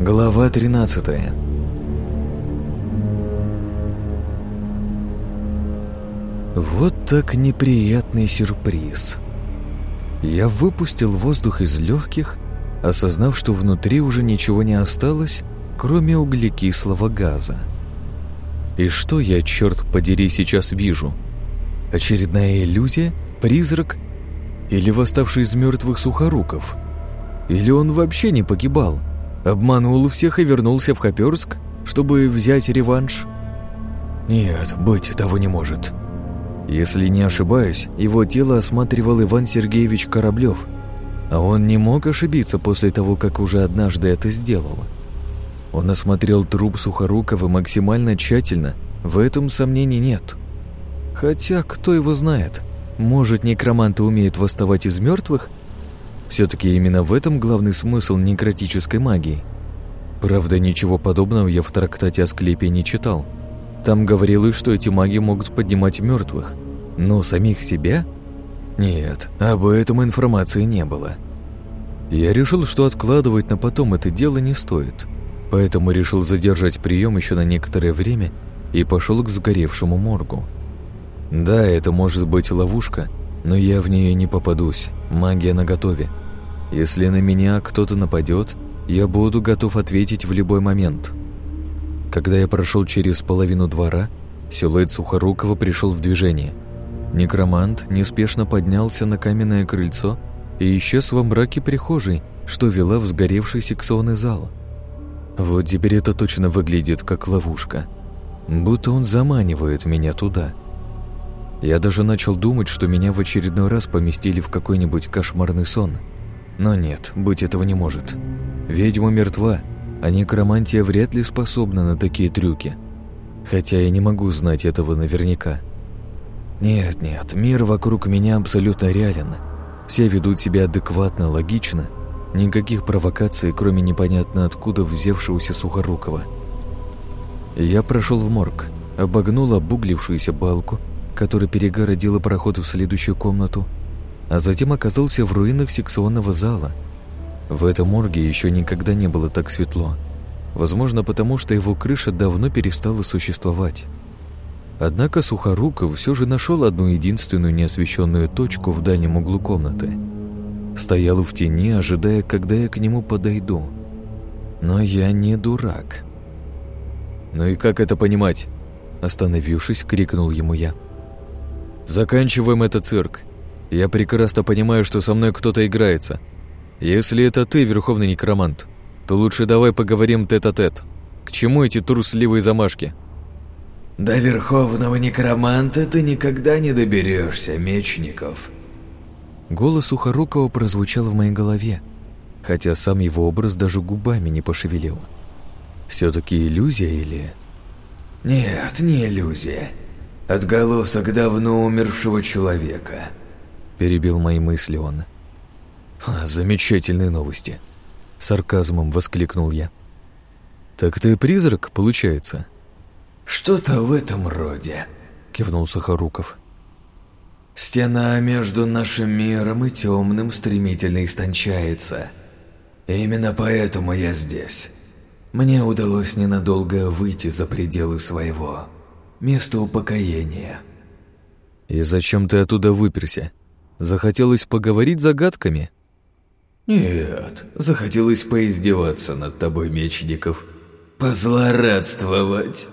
Глава 13 Вот так неприятный сюрприз. Я выпустил воздух из легких, осознав, что внутри уже ничего не осталось, кроме углекислого газа. И что я, черт подери, сейчас вижу? Очередная иллюзия? Призрак? Или восставший из мертвых сухоруков? Или он вообще не погибал? Обманул всех и вернулся в Хоперск, чтобы взять реванш? Нет, быть того не может. Если не ошибаюсь, его тело осматривал Иван Сергеевич Кораблев, а он не мог ошибиться после того, как уже однажды это сделал. Он осмотрел труп Сухорукова максимально тщательно, в этом сомнений нет. Хотя, кто его знает, может, некроманты умеют восставать из мертвых? Все-таки именно в этом главный смысл некротической магии. Правда, ничего подобного я в трактате о склепе не читал – там говорилось, что эти маги могут поднимать мертвых, но самих себя? Нет, об этом информации не было. Я решил, что откладывать на потом это дело не стоит, поэтому решил задержать прием еще на некоторое время и пошел к сгоревшему моргу. Да, это может быть ловушка, но я в нее не попадусь, магия наготове. Если на меня кто-то нападет, я буду готов ответить в любой момент. Когда я прошел через половину двора, силуэт Сухорукова пришел в движение. Некромант неспешно поднялся на каменное крыльцо и исчез во мраке прихожей, что вела в сгоревший секционный зал. Вот теперь это точно выглядит как ловушка. Будто он заманивает меня туда. Я даже начал думать, что меня в очередной раз поместили в какой-нибудь кошмарный сон. Но нет, быть этого не может. Ведьма мертва, а некромантия вряд ли способна на такие трюки. Хотя я не могу знать этого наверняка. Нет-нет, мир вокруг меня абсолютно реален. Все ведут себя адекватно, логично. Никаких провокаций, кроме непонятно откуда взявшегося Сухорукова. Я прошел в морг, обогнул обуглившуюся балку, которая перегородила проход в следующую комнату, а затем оказался в руинах секционного зала – в этом морге еще никогда не было так светло. Возможно, потому что его крыша давно перестала существовать. Однако Сухоруков все же нашел одну единственную неосвещенную точку в дальнем углу комнаты. Стоял в тени, ожидая, когда я к нему подойду. Но я не дурак. «Ну и как это понимать?» Остановившись, крикнул ему я. «Заканчиваем этот цирк. Я прекрасно понимаю, что со мной кто-то играется. «Если это ты, Верховный Некромант, то лучше давай поговорим тет-а-тет. -тет. К чему эти трусливые замашки?» «До Верховного Некроманта ты никогда не доберешься, Мечников». Голос Сухорукова прозвучал в моей голове, хотя сам его образ даже губами не пошевелил. «Все-таки иллюзия или...» «Нет, не иллюзия. Отголосок давно умершего человека», — перебил мои мысли он. «Замечательные новости!» — сарказмом воскликнул я. «Так ты призрак, получается?» «Что-то в этом роде», — кивнул Сахаруков. «Стена между нашим миром и темным стремительно истончается. И именно поэтому я здесь. Мне удалось ненадолго выйти за пределы своего места упокоения». «И зачем ты оттуда выперся? Захотелось поговорить загадками?» «Нет, захотелось поиздеваться над тобой, Мечников. Позлорадствовать!»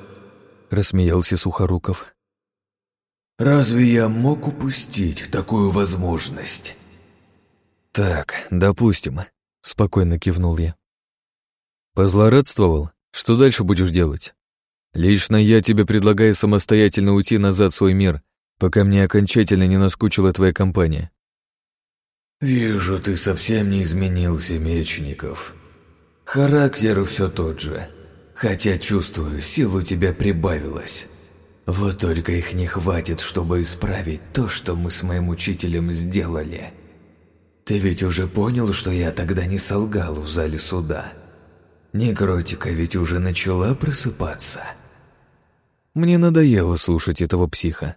Рассмеялся Сухоруков. «Разве я мог упустить такую возможность?» «Так, допустим», — спокойно кивнул я. «Позлорадствовал? Что дальше будешь делать? Лично я тебе предлагаю самостоятельно уйти назад в свой мир, пока мне окончательно не наскучила твоя компания. «Вижу, ты совсем не изменился, Мечников. Характер все тот же, хотя чувствую, сил у тебя прибавилось. Вот только их не хватит, чтобы исправить то, что мы с моим учителем сделали. Ты ведь уже понял, что я тогда не солгал в зале суда? Некротика ведь уже начала просыпаться». Мне надоело слушать этого психа.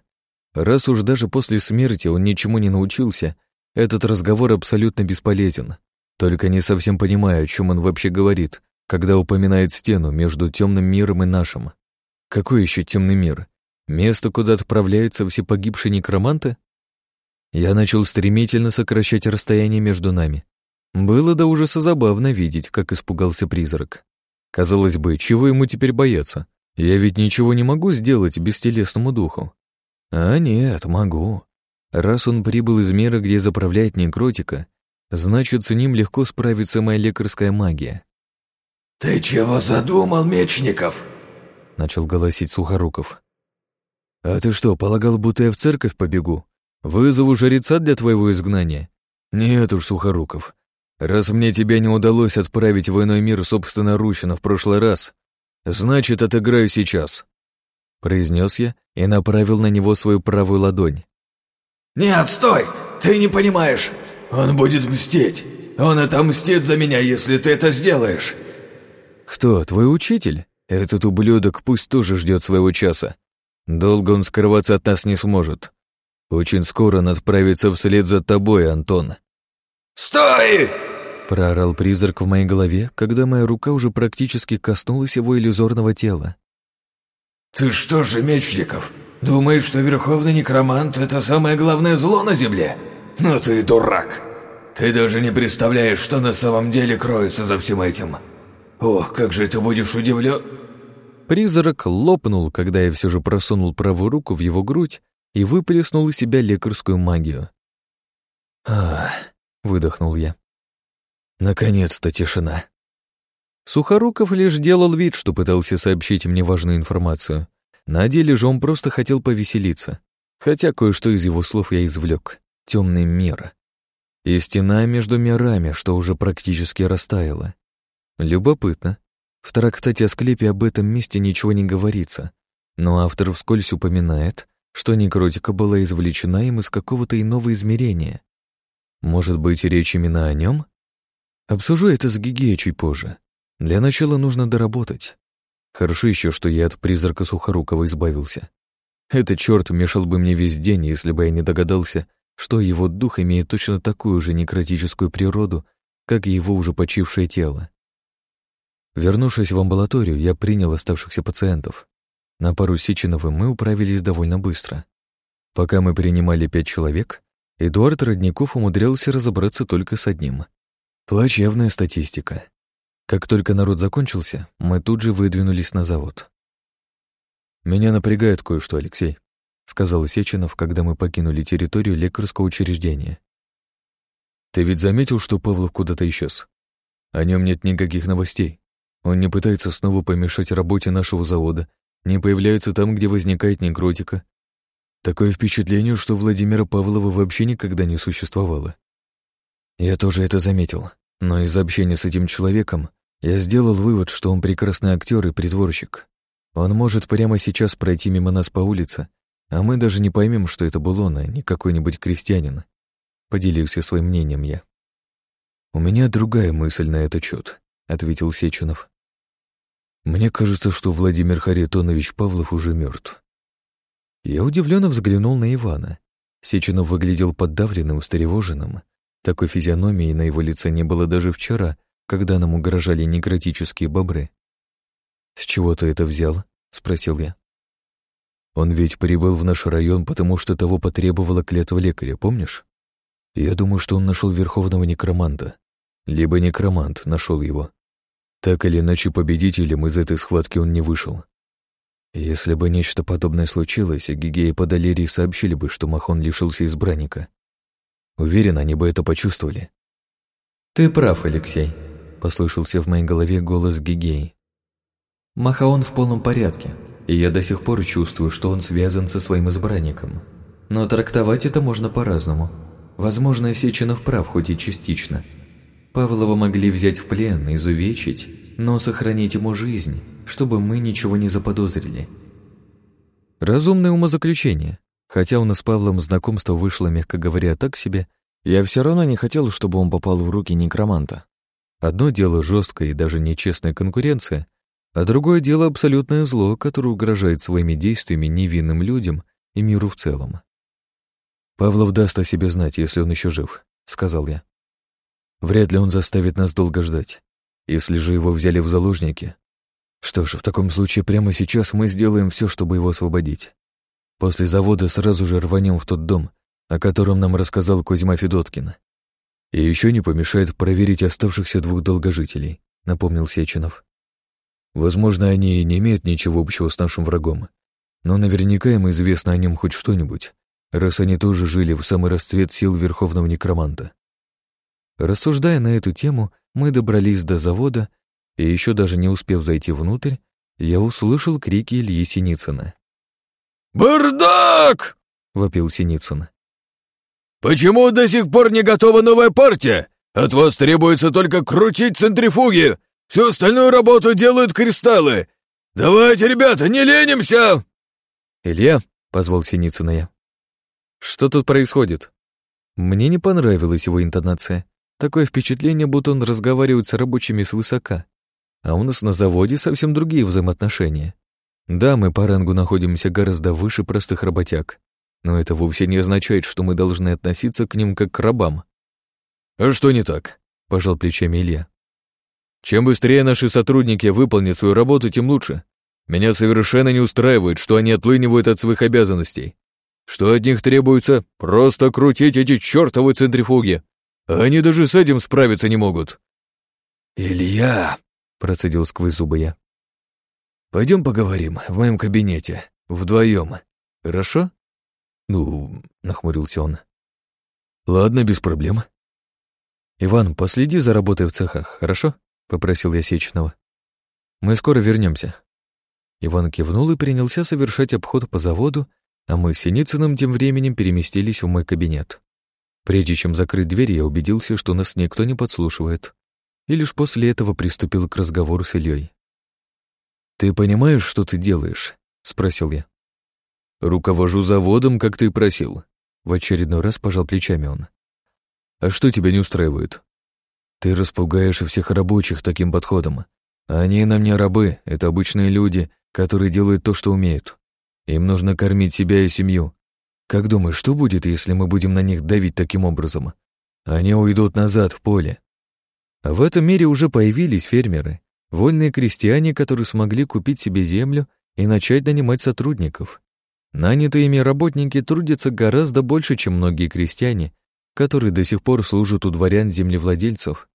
Раз уж даже после смерти он ничему не научился – этот разговор абсолютно бесполезен. Только не совсем понимаю, о чем он вообще говорит, когда упоминает стену между темным миром и нашим. Какой еще темный мир? Место, куда отправляются все погибшие некроманты? Я начал стремительно сокращать расстояние между нами. Было до ужаса забавно видеть, как испугался призрак. Казалось бы, чего ему теперь бояться? Я ведь ничего не могу сделать бестелесному духу. А нет, могу. Раз он прибыл из мира, где заправляет некротика, значит, с ним легко справится моя лекарская магия. «Ты чего задумал, Мечников?» — начал голосить Сухоруков. «А ты что, полагал, будто я в церковь побегу? Вызову жреца для твоего изгнания? Нет уж, Сухоруков. Раз мне тебя не удалось отправить в иной мир собственноручно в прошлый раз, значит, отыграю сейчас», — произнес я и направил на него свою правую ладонь. «Нет, стой! Ты не понимаешь! Он будет мстить! Он отомстит за меня, если ты это сделаешь!» «Кто, твой учитель? Этот ублюдок пусть тоже ждет своего часа. Долго он скрываться от нас не сможет. Очень скоро он отправится вслед за тобой, Антон». «Стой!» Проорал призрак в моей голове, когда моя рука уже практически коснулась его иллюзорного тела. «Ты что же, Мечников, думаешь, что Верховный Некромант — это самое главное зло на Земле? Ну ты дурак! Ты даже не представляешь, что на самом деле кроется за всем этим!» «Ох, как же ты будешь удивлен!» Призрак лопнул, когда я все же просунул правую руку в его грудь и выплеснул из себя лекарскую магию. «Ах!» — выдохнул я. «Наконец-то тишина!» Сухоруков лишь делал вид, что пытался сообщить мне важную информацию. На деле же он просто хотел повеселиться. Хотя кое-что из его слов я извлек. Темный мир. И стена между мирами, что уже практически растаяла. Любопытно. В трактате о склепе об этом месте ничего не говорится, но автор вскользь упоминает, что некротика была извлечена им из какого-то иного измерения. Может быть, речь именно о нем? Обсужу это с Гигея чуть позже. Для начала нужно доработать. Хорошо еще, что я от призрака Сухорукова избавился. Этот черт мешал бы мне весь день, если бы я не догадался, что его дух имеет точно такую же некротическую природу, как и его уже почившее тело. Вернувшись в амбулаторию, я принял оставшихся пациентов. На пару с Сичиновым мы управились довольно быстро. Пока мы принимали пять человек, Эдуард Родников умудрялся разобраться только с одним. Плачевная статистика. Как только народ закончился, мы тут же выдвинулись на завод. «Меня напрягает кое-что, Алексей», — сказал Сеченов, когда мы покинули территорию лекарского учреждения. «Ты ведь заметил, что Павлов куда-то исчез? О нем нет никаких новостей. Он не пытается снова помешать работе нашего завода, не появляется там, где возникает некротика. Такое впечатление, что Владимира Павлова вообще никогда не существовало. Я тоже это заметил, но из общения с этим человеком я сделал вывод, что он прекрасный актер и притворщик. Он может прямо сейчас пройти мимо нас по улице, а мы даже не поймем, что это был он, а не какой-нибудь крестьянин. Поделился своим мнением я. У меня другая мысль на этот счет ответил Сеченов. Мне кажется, что Владимир Харитонович Павлов уже мертв. Я удивленно взглянул на Ивана. Сеченов выглядел подавленным, устревоженным. Такой физиономии на его лице не было даже вчера, когда нам угрожали некротические бобры. «С чего ты это взял?» — спросил я. «Он ведь прибыл в наш район, потому что того потребовала клятва лекаря, помнишь? Я думаю, что он нашел верховного некроманта. Либо некромант нашел его. Так или иначе, победителем из этой схватки он не вышел. Если бы нечто подобное случилось, Гигея и Подалерий сообщили бы, что Махон лишился избранника. Уверен, они бы это почувствовали. «Ты прав, Алексей», — послышался в моей голове голос Гигеи. «Махаон в полном порядке, и я до сих пор чувствую, что он связан со своим избранником. Но трактовать это можно по-разному. Возможно, Сеченов прав хоть и частично, Павлова могли взять в плен, изувечить, но сохранить ему жизнь, чтобы мы ничего не заподозрили. Разумное умозаключение. Хотя у нас с Павлом знакомство вышло, мягко говоря, так себе, я все равно не хотел, чтобы он попал в руки некроманта. Одно дело жесткая и даже нечестная конкуренция, а другое дело абсолютное зло, которое угрожает своими действиями невинным людям и миру в целом. «Павлов даст о себе знать, если он еще жив», — сказал я. Вряд ли он заставит нас долго ждать. Если же его взяли в заложники... Что ж, в таком случае прямо сейчас мы сделаем все, чтобы его освободить. После завода сразу же рванем в тот дом, о котором нам рассказал Кузьма Федоткин. И еще не помешает проверить оставшихся двух долгожителей, напомнил Сеченов. Возможно, они и не имеют ничего общего с нашим врагом, но наверняка им известно о нем хоть что-нибудь, раз они тоже жили в самый расцвет сил Верховного Некроманта. Рассуждая на эту тему, мы добрались до завода, и еще даже не успев зайти внутрь, я услышал крики Ильи Синицына. «Бардак!» — вопил Синицын. «Почему до сих пор не готова новая партия? От вас требуется только крутить центрифуги! Всю остальную работу делают кристаллы! Давайте, ребята, не ленимся!» «Илья», — позвал Синицына я. «Что тут происходит?» Мне не понравилась его интонация. Такое впечатление, будто он разговаривает с рабочими свысока. А у нас на заводе совсем другие взаимоотношения. Да, мы по рангу находимся гораздо выше простых работяг, но это вовсе не означает, что мы должны относиться к ним как к рабам. «А что не так?» – пожал плечами Илья. «Чем быстрее наши сотрудники выполнят свою работу, тем лучше. Меня совершенно не устраивает, что они отлынивают от своих обязанностей. Что от них требуется? Просто крутить эти чертовы центрифуги. Они даже с этим справиться не могут. «Илья!» — процедил сквозь зубы я. «Пойдем поговорим в моем кабинете, вдвоем. Хорошо?» «Ну...» — нахмурился он. «Ладно, без проблем». «Иван, последи за работой в цехах, хорошо?» — попросил я Сечного. «Мы скоро вернемся. Иван кивнул и принялся совершать обход по заводу, а мы с Синицыным тем временем переместились в мой кабинет. Прежде чем закрыть дверь, я убедился, что нас никто не подслушивает. И лишь после этого приступил к разговору с Ильей. «Ты понимаешь, что ты делаешь?» — спросил я. «Руковожу заводом, как ты и просил», — в очередной раз пожал плечами он. «А что тебя не устраивает?» «Ты распугаешь всех рабочих таким подходом. Они нам не рабы, это обычные люди, которые делают то, что умеют. Им нужно кормить себя и семью, как думаешь, что будет, если мы будем на них давить таким образом? Они уйдут назад в поле. А в этом мире уже появились фермеры, вольные крестьяне, которые смогли купить себе землю и начать нанимать сотрудников. Нанятые ими работники трудятся гораздо больше, чем многие крестьяне, которые до сих пор служат у дворян-землевладельцев.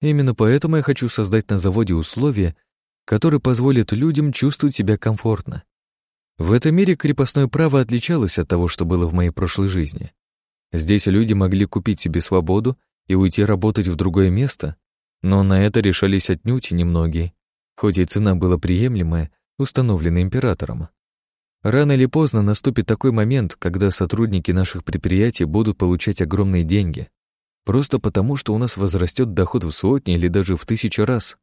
Именно поэтому я хочу создать на заводе условия, которые позволят людям чувствовать себя комфортно. В этом мире крепостное право отличалось от того, что было в моей прошлой жизни. Здесь люди могли купить себе свободу и уйти работать в другое место, но на это решались отнюдь немногие, хоть и цена была приемлемая, установленная императором. Рано или поздно наступит такой момент, когда сотрудники наших предприятий будут получать огромные деньги, просто потому, что у нас возрастет доход в сотни или даже в тысячи раз.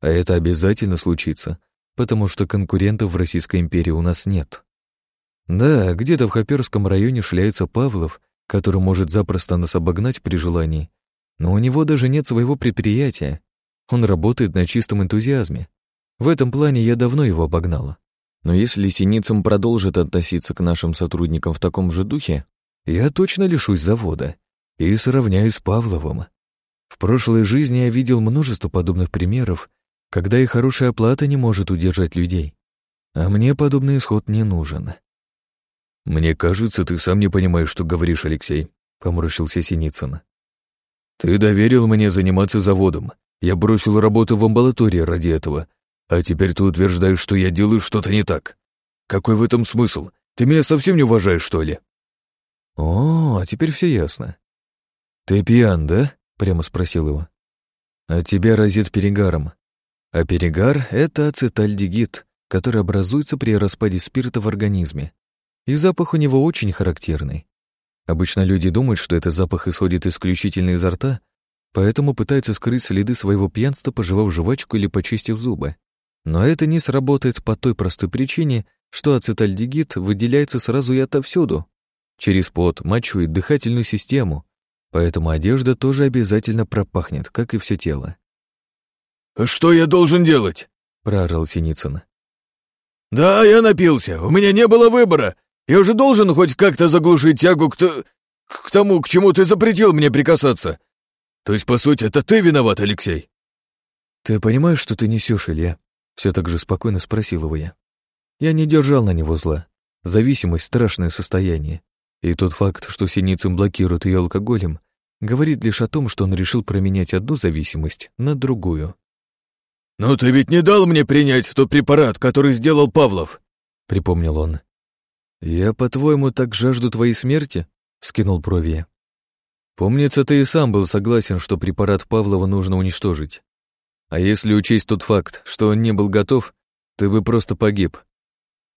А это обязательно случится, потому что конкурентов в Российской империи у нас нет. Да, где-то в Хоперском районе шляется Павлов, который может запросто нас обогнать при желании, но у него даже нет своего предприятия. Он работает на чистом энтузиазме. В этом плане я давно его обогнала. Но если Синицын продолжит относиться к нашим сотрудникам в таком же духе, я точно лишусь завода и сравняюсь с Павловым. В прошлой жизни я видел множество подобных примеров, когда и хорошая оплата не может удержать людей. А мне подобный исход не нужен. «Мне кажется, ты сам не понимаешь, что говоришь, Алексей», — поморщился Синицын. «Ты доверил мне заниматься заводом. Я бросил работу в амбулатории ради этого. А теперь ты утверждаешь, что я делаю что-то не так. Какой в этом смысл? Ты меня совсем не уважаешь, что ли?» «О, а теперь все ясно. Ты пьян, да?» — прямо спросил его. «А тебя разит перегаром. А перегар — это ацетальдегид, который образуется при распаде спирта в организме. И запах у него очень характерный. Обычно люди думают, что этот запах исходит исключительно изо рта, поэтому пытаются скрыть следы своего пьянства, пожевав жвачку или почистив зубы. Но это не сработает по той простой причине, что ацетальдегид выделяется сразу и отовсюду, через пот, мочу и дыхательную систему, поэтому одежда тоже обязательно пропахнет, как и все тело. «Что я должен делать?» — проорал Синицын. «Да, я напился. У меня не было выбора. Я уже должен хоть как-то заглушить тягу к, к тому, к чему ты запретил мне прикасаться. То есть, по сути, это ты виноват, Алексей?» «Ты понимаешь, что ты несешь, Илья?» Все так же спокойно спросил его я. Я не держал на него зла. Зависимость — страшное состояние. И тот факт, что Синицын блокирует ее алкоголем, говорит лишь о том, что он решил променять одну зависимость на другую. «Но ты ведь не дал мне принять тот препарат, который сделал Павлов!» — припомнил он. «Я, по-твоему, так жажду твоей смерти?» — скинул брови «Помнится, ты и сам был согласен, что препарат Павлова нужно уничтожить. А если учесть тот факт, что он не был готов, ты бы просто погиб.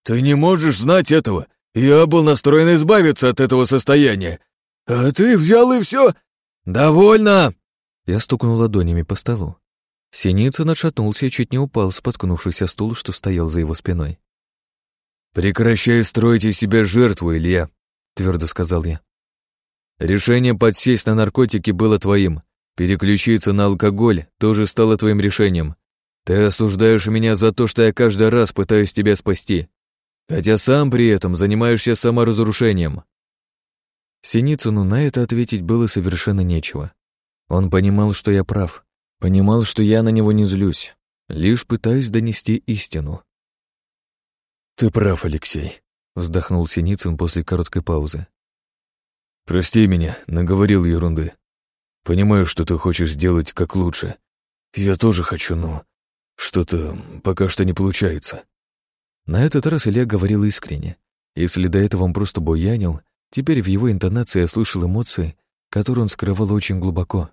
Ты не можешь знать этого. Я был настроен избавиться от этого состояния. А ты взял и все. Довольно. Я стукнул ладонями по столу. Синицын отшатнулся и чуть не упал, споткнувшись о стул, что стоял за его спиной. «Прекращай строить из себя жертву, Илья», — твердо сказал я. «Решение подсесть на наркотики было твоим, Переключиться на алкоголь тоже стало твоим решением. Ты осуждаешь меня за то, что я каждый раз пытаюсь тебя спасти, хотя сам при этом занимаешься саморазрушением». Синицыну на это ответить было совершенно нечего. Он понимал, что я прав, понимал, что я на него не злюсь, лишь пытаюсь донести истину. «Ты прав, Алексей», — вздохнул Синицын после короткой паузы. «Прости меня, наговорил ерунды. Понимаю, что ты хочешь сделать как лучше. Я тоже хочу, но что-то пока что не получается». На этот раз Илья говорил искренне. Если до этого он просто буянил, теперь в его интонации я слышал эмоции, которые он скрывал очень глубоко.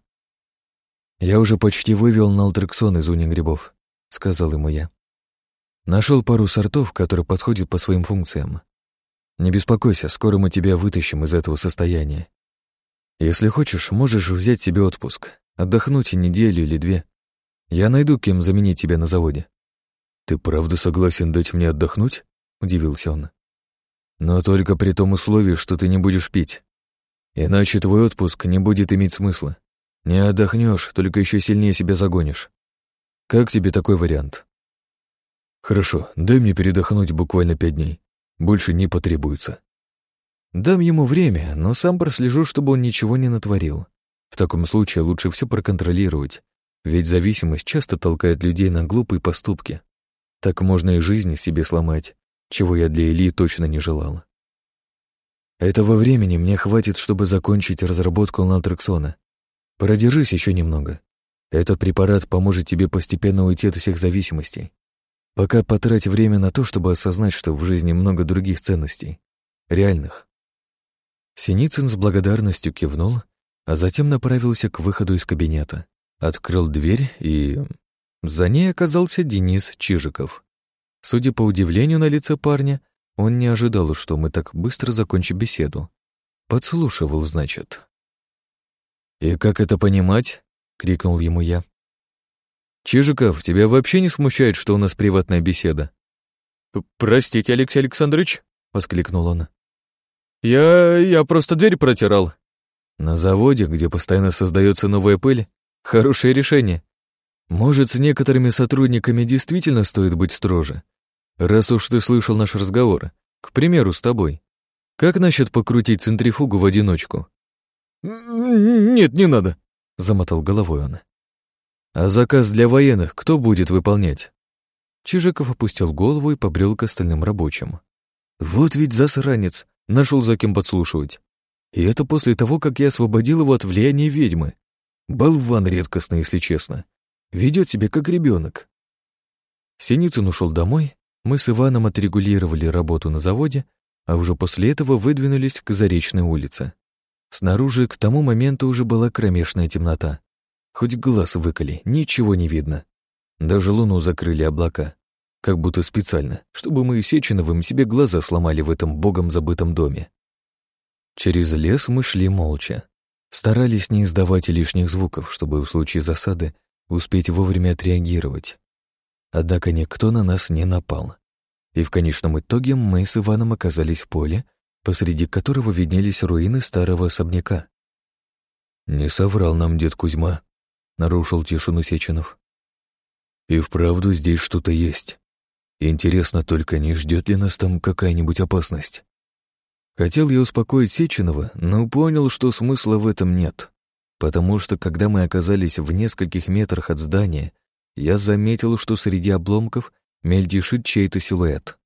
«Я уже почти вывел налтрексон из уни грибов», — сказал ему я. Нашел пару сортов, которые подходят по своим функциям. Не беспокойся, скоро мы тебя вытащим из этого состояния. Если хочешь, можешь взять себе отпуск, отдохнуть неделю или две. Я найду, кем заменить тебя на заводе». «Ты правда согласен дать мне отдохнуть?» — удивился он. «Но только при том условии, что ты не будешь пить. Иначе твой отпуск не будет иметь смысла. Не отдохнешь, только еще сильнее себя загонишь. Как тебе такой вариант?» «Хорошо, дай мне передохнуть буквально пять дней. Больше не потребуется». Дам ему время, но сам прослежу, чтобы он ничего не натворил. В таком случае лучше все проконтролировать, ведь зависимость часто толкает людей на глупые поступки. Так можно и жизнь себе сломать, чего я для Ильи точно не желала. Этого времени мне хватит, чтобы закончить разработку налтрексона. Продержись еще немного. Этот препарат поможет тебе постепенно уйти от всех зависимостей. Пока потрать время на то, чтобы осознать, что в жизни много других ценностей. Реальных. Синицын с благодарностью кивнул, а затем направился к выходу из кабинета. Открыл дверь и... За ней оказался Денис Чижиков. Судя по удивлению на лице парня, он не ожидал, что мы так быстро закончим беседу. Подслушивал, значит. «И как это понимать?» — крикнул ему я. «Чижиков, тебя вообще не смущает, что у нас приватная беседа?» «Простите, Алексей Александрович», — воскликнул он. «Я... я просто дверь протирал». «На заводе, где постоянно создается новая пыль? Хорошее решение. Может, с некоторыми сотрудниками действительно стоит быть строже? Раз уж ты слышал наш разговор, к примеру, с тобой. Как насчет покрутить центрифугу в одиночку?» «Нет, не надо», — замотал головой он. «А заказ для военных кто будет выполнять?» Чижиков опустил голову и побрел к остальным рабочим. «Вот ведь засранец! Нашел за кем подслушивать. И это после того, как я освободил его от влияния ведьмы. Болван редкостный, если честно. Ведет себя как ребенок. Синицын ушел домой, мы с Иваном отрегулировали работу на заводе, а уже после этого выдвинулись к Заречной улице. Снаружи к тому моменту уже была кромешная темнота. Хоть глаз выколи, ничего не видно. Даже луну закрыли облака как будто специально, чтобы мы Сеченовым себе глаза сломали в этом богом забытом доме. Через лес мы шли молча. Старались не издавать лишних звуков, чтобы в случае засады успеть вовремя отреагировать. Однако никто на нас не напал. И в конечном итоге мы с Иваном оказались в поле, посреди которого виднелись руины старого особняка. «Не соврал нам дед Кузьма», — нарушил тишину Сеченов. «И вправду здесь что-то есть. Интересно только, не ждет ли нас там какая-нибудь опасность? Хотел я успокоить Сеченова, но понял, что смысла в этом нет. Потому что, когда мы оказались в нескольких метрах от здания, я заметил, что среди обломков мельдешит чей-то силуэт.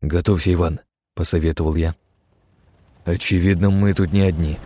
«Готовься, Иван», — посоветовал я. «Очевидно, мы тут не одни»,